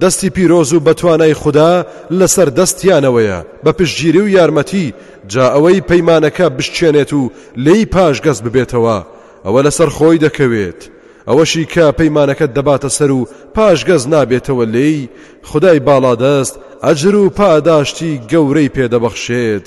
دەستی پیرۆز و بەتوانای خودا لەسەر دەستیانەوەیە بە پشتگیری و یارمەتی جا ئەوەی پەیمانەکە بشکێنێت و لێی پاشگەز ببێتەوە ئەوە لەسەر خۆی دەکەوێت ئەوەشی کە پەیمانەکە دەباتە سەر و پاشگەز نابێتەوە لێی خدای باڵادەست ئەجر و پاداشتی گەورەی پێدەبەخشێت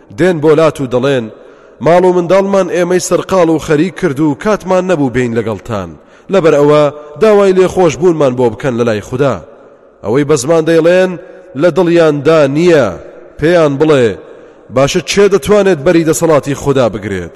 دێن بۆ لات و دەڵێن ماڵ و منداڵمان ئێمەی سەرقاڵ و خەریک کرد و کاتمان نەبوو بین لەگەڵتان لەبەر ئەوە داوای لێخۆش بوونمان بۆ بکەن لە لای خوددا ئەوەی بەزمان دەیڵێن لە دڵیاندا نییە پێیان بڵێ باشە چێ دەتوانێت بەری دەسەڵاتی خوددا بگرێت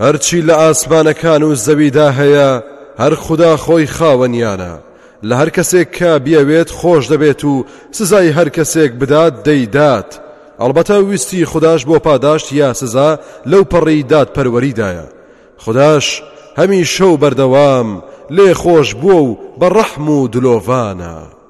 هەرچی لە ئاسمانەکان و زەویدا هەیە هەر خودا خۆی خاوەنیانە لە هەر کەسێک کە بیەوێت خۆش دەبێت و سزای هەر کەسێک بدات دەیدات ئەڵبەتە ویستی خودداش بۆ پاداشت یا سزا لەو پەڕی دادپەروەریدایە خداش هەمی شەو بەردەوام لێ خۆش بووە و بە ڕەحم و دلۆڤانە.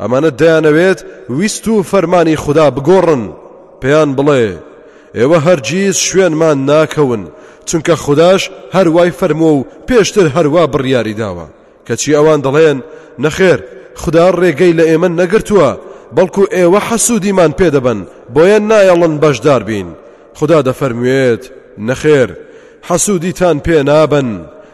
ئەمانە دەیانەوێت ویست و فەرمانی خودا بگۆڕن، پێیان بڵێ، ئێوە هەرگیز شوێنمان ناکەون، چونکە خوداش هەر وای فەرمووە و پێشتر هەر وا بڕیاری داوە، کەچی ئەوان دەڵێن، نەخێر، خودا ڕێگەی لە ئێمە نەگرتووە، بەڵکو ئێوە حەسوودیمان پێ دەبەن، بۆیە نایەڵن بەشدار بین، خودا دەفەرموێت، نەخێر، حەسوودیتان پێ نابەن.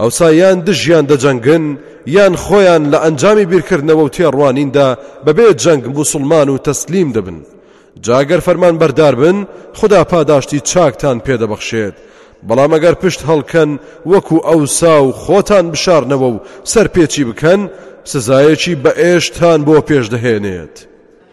ئەوسا یان دژیان دەجەنگن یان خۆیان لە ئەنجامی بیرکردنەوە و تێڕوانیندا بەبێ جەنگ موسڵمان و تەسلیم دەبن جاگەر فەرمان بەردار بن خدا پاداشتی چاکتان پێدەبەخشێت بەڵام ئەگەر پشت هەڵکەن وەکو ئەوسا و خۆتان بشارنەوە و سەرپێچی بکەن سزایەکی بە ئێشتان بۆ پێش دەهێنێت.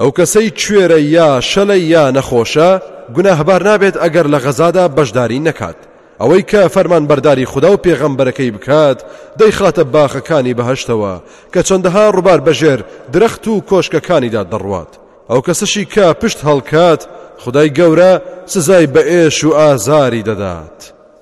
ئەو کەسەی کوێرە یا شەلە یا نەخۆشە گوناهبار نابێت ئەگەر لە غەزادا بەشداری نەکات ئەوەی کە فەرمان بەرداری خدا و پێغەمبەرەکەی بکات دەیخاتە باخەکانی بەهشتەوە کە چەندەها ڕووبار بەژێر درەخت و کۆشکەکانیدا دەڕوات ئەو کەسەشی کە پشت هەڵکات خدای گەورە سزای بەئێش و ئازاری دەدات.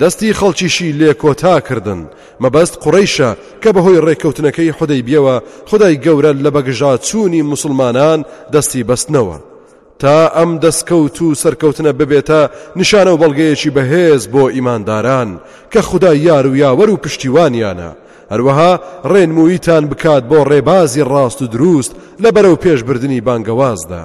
دەستی خەڵکیشی لێ کۆتا کردن، مەبەست قوڕەیشە کە بەهۆی ڕێککەوتنەکەی حودەیبیەوە خودای گەورە لە بەگژاچوونی موسڵمانان دەستی بەستنەوە، تا ئەم دەسکەوت و سەرکەوتنە ببێتە نیشانە و بەڵگەیەکی بەهێز بۆ ئیمانداران کە خودا یار و یاوەر و پشتیوانیانە، هەروەها ڕێنموویتان بکات بۆ ڕێبازی ڕاست و دروست لە بەرەوپێشبردنی بانگەوازدا.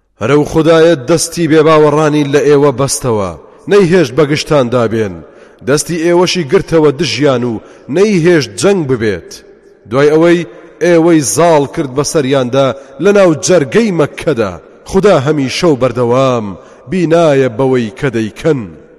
هەر ئەو خودایە دەستی بێباوەڕانی لە ئێوە بەستەوە نەیهێشت بەگژتاندا بێن دەستی ئێوەشی گرتەوە دژیان و نەیهێشت جەنگ ببێت دوای ئەوەی ئێوەی زاڵ کرد بەسەریاندا لەناو جەرگەی مەککەدا خدا هەمیشە و بەردەوام بینایە بەوەی کە دەیکەن.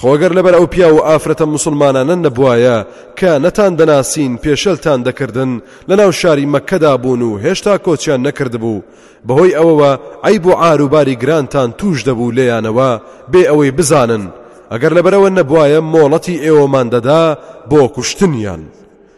خۆ گەر لەبەر ئەو پیاو و ئافرەتە مسلمانانە نەبوایە کە نەتان دەناسین پێشلتان دەکردن لەناو شاری مەکەدا بوون و هێشتا کۆچیان نەکردبوو بەهۆی ئەوەوە عیب و عار و باری گرانتان توش دەبوو لێیانەوە بێ ئەوەی بزانن ئەگەر لەبەرەوە نەبوایە مۆڵەتی ئێوەمان دەدا بۆ کوشتنیان.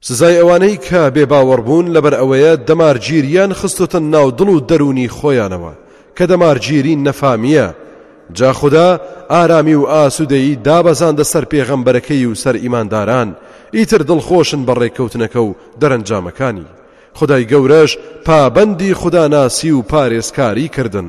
سزای ئەوانەی کە بێ باوەڕ بوون لەبەر ئەوەیە دەمارگیریان خستۆتە ناو دڵ و دەروونی خۆیانەوە کە دەمارگیری نەفامییە، جا خودا ئارامی و ئاسوودەیی دابەزاندە سەر پێغەمبەرەکەی و سەر ئیمانداران، ئیتر دڵخۆشن بە ڕێککەوتنەکە و دەرەنجامەکانی. خودای گەورەش پابەندی خوداناسی و پارێزکاری کردن.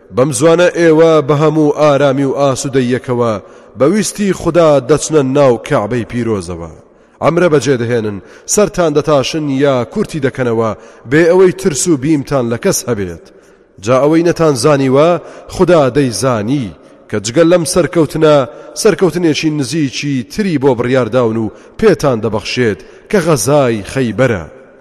بەم زوانە ئێوە بە هەموو ئارامی و ئاسوودەییەکەوە بە ویستی خودا دەچنە ناو کەعبەی پیرۆزەوە ئەمرە بەجێ دەهێنن سەرتان دەتاشن یا کورتی دەکەنەوە بێ ئەوەی ترس و بیمتان لە کەس هەبێت جا ئەوەی نەتان زانیوە خدا دەیزانی کە جگە لەم سەرکەوتنە سەرکەوتنێکی نزیکی تری بۆ بڕیارداون و پێتان دەبەخشێت کە غەزای خەیبەرە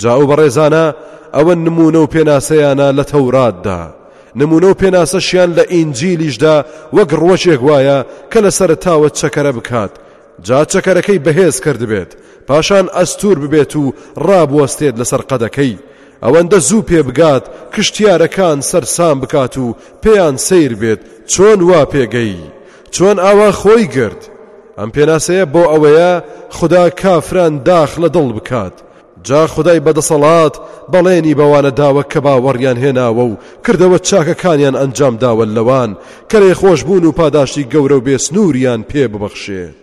جا ئەو بەڕێزانە ئەوە نموونە و پێناسەیانە لە تەوراتدا، نموونە و پێناسەشیان لە ئینجیلیشدا وەک ڕووەکێک وایە کە لە سەرەتاوە چەکەرە بکات، جا چەکەرەکەی بەهێز کردبێت، پاشان ئەستوور ببێت و ڕابوەستێت لەسەر قەدەکەی، ئەوەندە زوو پێ بگات کشتیارەکان سەرسام بکات و پێیان سەیر بێت چۆن وا پێگەی چۆن ئاوا خۆی گرت؟ ئەم پێناسەیە بۆ ئەوەیە خدا کافران داخ لە دڵ بکات جا خدای بەدەسەڵات بەڵێنی بەوانە داوە کە باوەڕیان هێناوە و کردەوە چاکەکانیان ئەنجام داوە لەوان کە لێ خۆشببوون و پاداشتی گەورە و بێسنووریان پێ ببەخشێت.